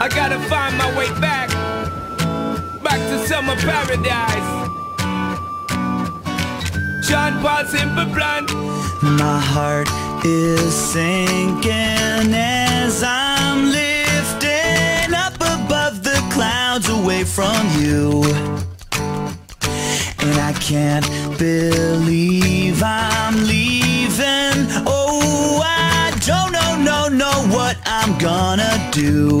I gotta find my way back, back to summer paradise. Sean Paul Simple Plan. My heart is sinking as I'm lifting up above the clouds away from you. And I can't believe I'm leaving. Oh, I don't know, no, know what I'm gonna do.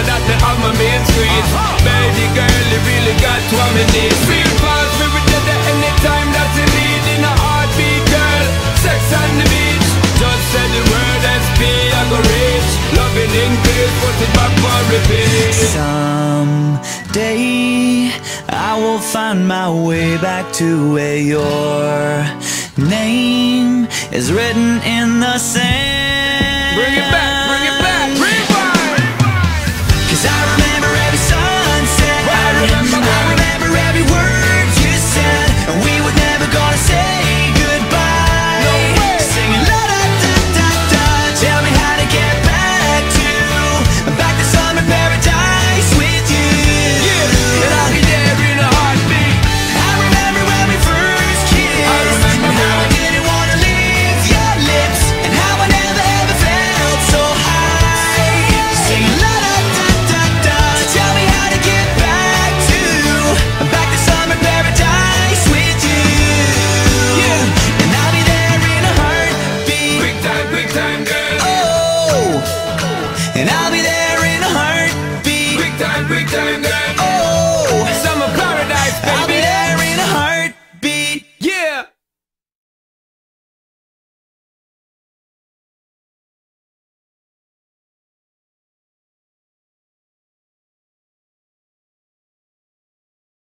And you know so that they have my main street Baby girl, you really got what me need Feel fast, we will get there anytime that you need In a heartbeat, girl. Sex on the beach. Just say the word SP, I go reach Loving in English, put it back for repeat. Someday I will find my way back to where your name is written in the sand. Bring it back, bring it back, and I'll.